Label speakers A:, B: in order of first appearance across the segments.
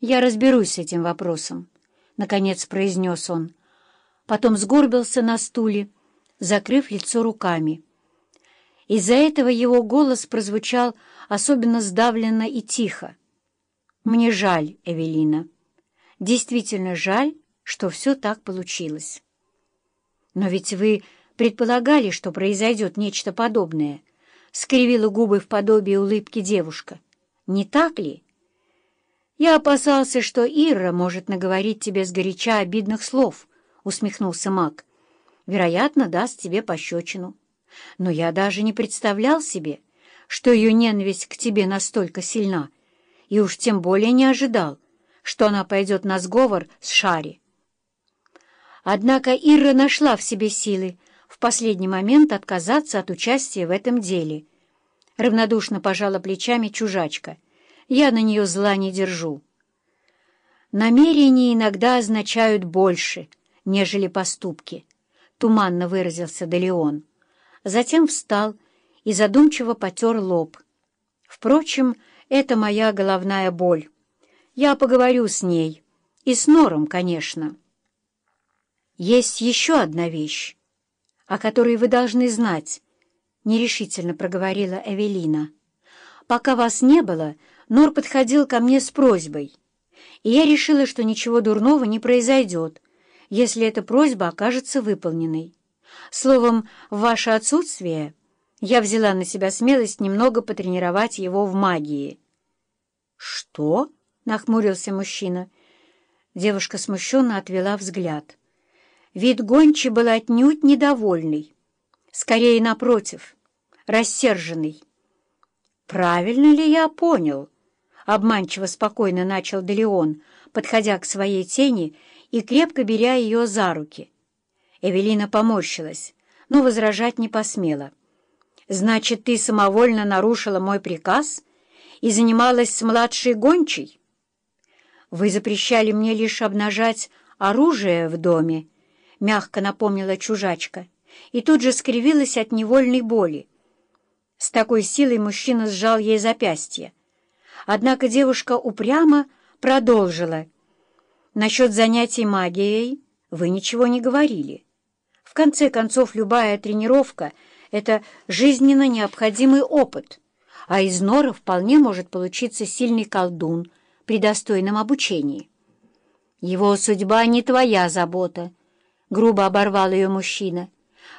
A: «Я разберусь с этим вопросом», — наконец произнес он. Потом сгорбился на стуле, закрыв лицо руками. Из-за этого его голос прозвучал особенно сдавленно и тихо. «Мне жаль, Эвелина. Действительно жаль, что все так получилось». «Но ведь вы предполагали, что произойдет нечто подобное», — скривила губы в подобии улыбки девушка. «Не так ли?» «Я опасался, что Ира может наговорить тебе сгоряча обидных слов», — усмехнулся маг. «Вероятно, даст тебе пощечину. Но я даже не представлял себе, что ее ненависть к тебе настолько сильна, и уж тем более не ожидал, что она пойдет на сговор с Шари». Однако Ира нашла в себе силы в последний момент отказаться от участия в этом деле. Равнодушно пожала плечами чужачка — я на нее зла не держу. Намерения иногда означают больше, нежели поступки, — туманно выразился Делеон. Затем встал и задумчиво потер лоб. Впрочем, это моя головная боль. Я поговорю с ней. И с Нором, конечно. Есть еще одна вещь, о которой вы должны знать, — нерешительно проговорила Эвелина. Пока вас не было, Нор подходил ко мне с просьбой, и я решила, что ничего дурного не произойдет, если эта просьба окажется выполненной. Словом, в ваше отсутствие я взяла на себя смелость немного потренировать его в магии. «Что?» — нахмурился мужчина. Девушка смущенно отвела взгляд. Вид гончи был отнюдь недовольный, скорее напротив, рассерженный. «Правильно ли я понял?» Обманчиво спокойно начал Делеон, подходя к своей тени и крепко беря ее за руки. Эвелина поморщилась, но возражать не посмела. «Значит, ты самовольно нарушила мой приказ и занималась с младшей гончей?» «Вы запрещали мне лишь обнажать оружие в доме», — мягко напомнила чужачка, и тут же скривилась от невольной боли. С такой силой мужчина сжал ей запястье. Однако девушка упрямо продолжила. «Насчет занятий магией вы ничего не говорили. В конце концов, любая тренировка — это жизненно необходимый опыт, а из Нора вполне может получиться сильный колдун при достойном обучении». «Его судьба не твоя забота», — грубо оборвал ее мужчина.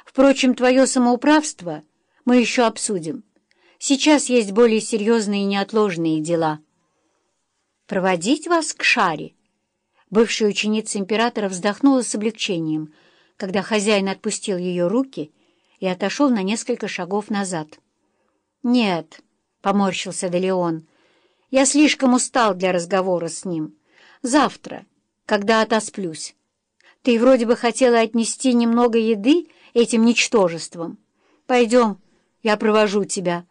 A: «Впрочем, твое самоуправство мы еще обсудим. Сейчас есть более серьезные и неотложные дела. Проводить вас к шаре? Бывшая ученица императора вздохнула с облегчением, когда хозяин отпустил ее руки и отошел на несколько шагов назад. «Нет», — поморщился Делеон, — «я слишком устал для разговора с ним. Завтра, когда отосплюсь. Ты вроде бы хотела отнести немного еды этим ничтожеством. Пойдем, я провожу тебя».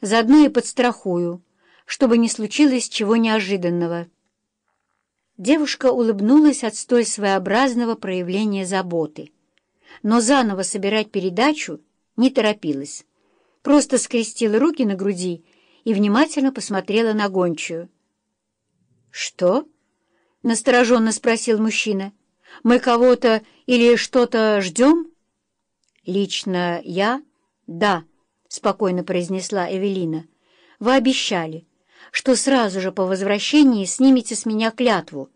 A: Заодно и подстрахую, чтобы не случилось чего неожиданного. Девушка улыбнулась от столь своеобразного проявления заботы, но заново собирать передачу не торопилась. Просто скрестила руки на груди и внимательно посмотрела на гончую. «Что?» — настороженно спросил мужчина. «Мы кого-то или что-то ждем?» «Лично я — да». — спокойно произнесла Эвелина. «Вы обещали, что сразу же по возвращении снимете с меня клятву,